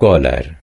collar